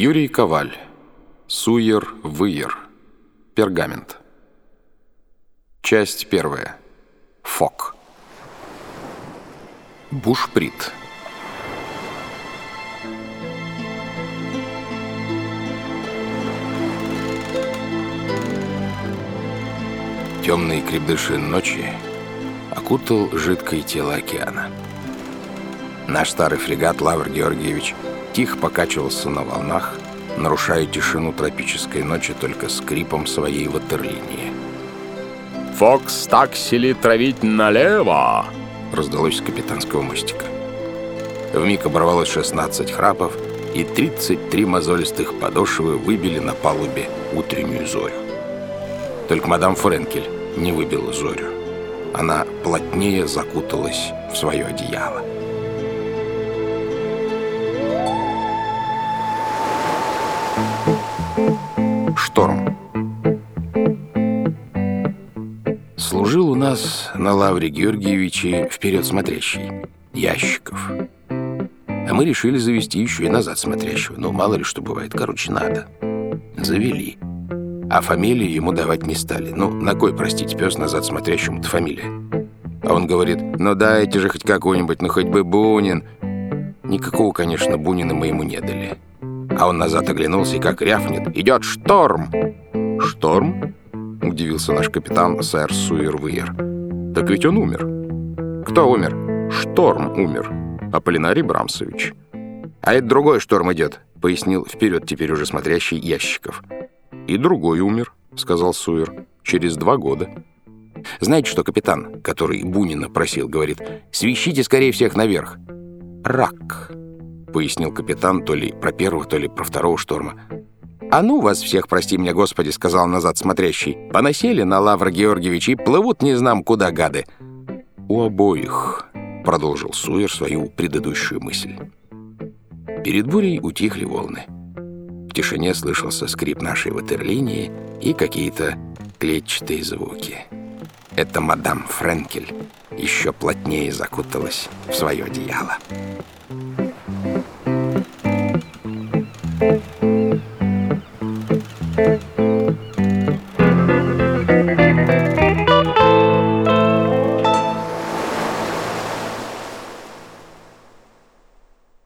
Юрий Коваль. Суер-выер. Пергамент. Часть первая. Фок. Бушприт. Темные крепдыши ночи окутал жидкое тело океана. Наш старый фрегат Лавр Георгиевич тихо покачивался на волнах, нарушая тишину тропической ночи только скрипом своей ватерлинии. «Фокс таксили травить налево!» раздалось с капитанского мостика. Вмиг оборвалось 16 храпов, и 33 мозолистых подошвы выбили на палубе утреннюю зорю. Только мадам Френкель не выбила зорю. Она плотнее закуталась в свое одеяло. Шторм. Служил у нас на Лавре Георгиевиче вперед смотрящий, Ящиков. А мы решили завести еще и назад смотрящего. Ну, мало ли что бывает. Короче, надо. Завели. А фамилию ему давать не стали. Ну, на кой, простите, пес назад смотрящему-то фамилия? А он говорит, ну дайте же хоть какой-нибудь, ну хоть бы Бунин. Никакого, конечно, Бунина мы ему не дали. А он назад оглянулся и как рявнет. «Идет шторм!» «Шторм?» — удивился наш капитан, сэр Суирвейер. «Так ведь он умер». «Кто умер?» «Шторм умер. Аполлинарий Брамсович». «А это другой шторм идет», — пояснил вперед теперь уже смотрящий Ящиков. «И другой умер», — сказал Суир. «Через два года». «Знаете что, капитан, который Бунина просил, говорит, свищите скорее всех наверх». «Рак», — пояснил капитан то ли про первого, то ли про второго шторма. «А ну вас всех, прости меня, Господи», — сказал назад смотрящий. «Поносили на Лавр Георгиевич и плывут не знам куда гады». «У обоих», — продолжил Суер свою предыдущую мысль. Перед бурей утихли волны. В тишине слышался скрип нашей ватерлинии и какие-то клетчатые звуки. Это мадам Френкель еще плотнее закуталась в свое одеяло.